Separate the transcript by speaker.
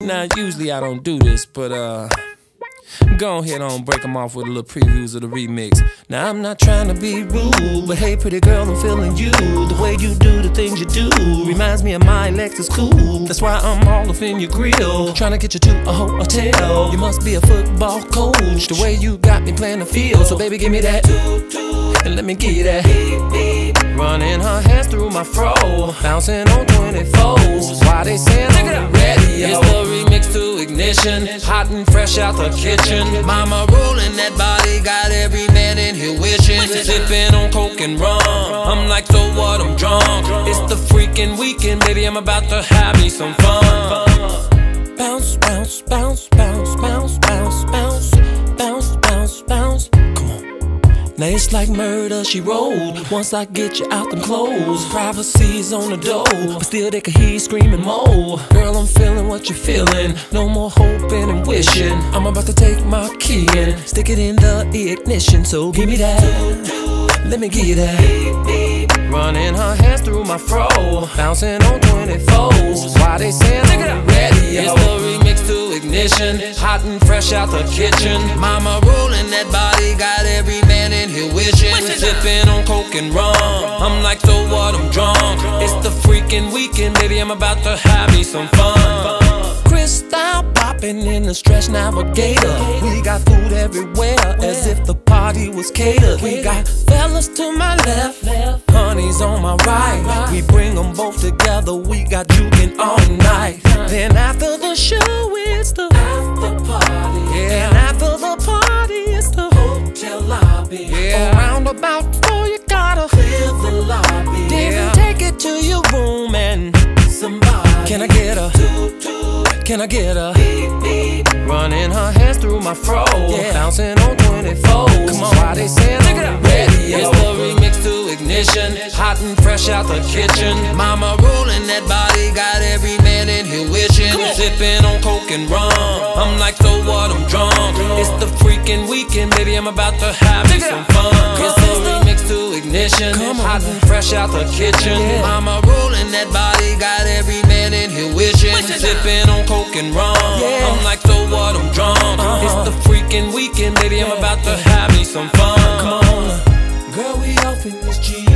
Speaker 1: Now, usually I don't do this, but uh, go ahead on break them off with a little previews of the remix. Now, I'm not trying to be rude, but hey, pretty girl, I'm feeling you. The way you do the things you do reminds me of my Lexus coupe. That's why I'm all up in your grill, trying to get you to a hotel. You must be a football coach, the way you got me playing the field. So, baby, give me that, and let me give you that. Running her hands through my fro, bouncing on 24s. Why they saying on ignition, hot and fresh out the kitchen. Mama rolling that body, got every man in here wishing. Sipping on coke and rum. I'm like, so what? I'm drunk. It's the freaking weekend, baby. I'm about to have me some fun. Bounce, bounce, bounce, bounce, bounce, bounce, bounce, Now it's like Murder, She Wrote. Once I get you out them clothes, privacy's on the door, but still they can hear you screaming more. Girl, I'm feeling what you're feeling. No more hoping and wishing. I'm about to take my key and stick it in the ignition. So give me that. Let me give you that. Running her hands through my fro, bouncing on 24s. Why they saying on the radio? It's the remix to ignition, hot and fresh out the kitchen. Mama rolling that body, got every man in here wishing. Sipping on coke and rum. I'm like, so what? I'm drunk. It's the freaking weekend, baby. I'm about to have me some fun. Cristal popping in the stretch navigator. We got food everywhere, as if the party was catered. We got fellas to my left, honey's on my right. Show, it's the after party. Yeah, and after the party, it's the hotel lobby. Yeah, around about four, you gotta clear the lobby. Then take it to your room and somebody. Can I get a? Can I get a? Running her hands through my fro, yeah. bouncing on 24. Come on, why they saying on the radio? It's the remix to ignition, hot and fresh out the kitchen. Mama rolling that body, got every man in here wishing. Sipping on coke and rum. I'm like, so what? I'm drunk. It's the freaking weekend, baby. I'm about to have me some fun. It's the remix to ignition. Hot and fresh out the kitchen. Mama rolling that body, got every man in here wishing. Sipping on coke and rum. I'm like, so what? I'm drunk. It's the freaking weekend, baby. I'm about to have me some fun. Come on, girl, we off in this jeep.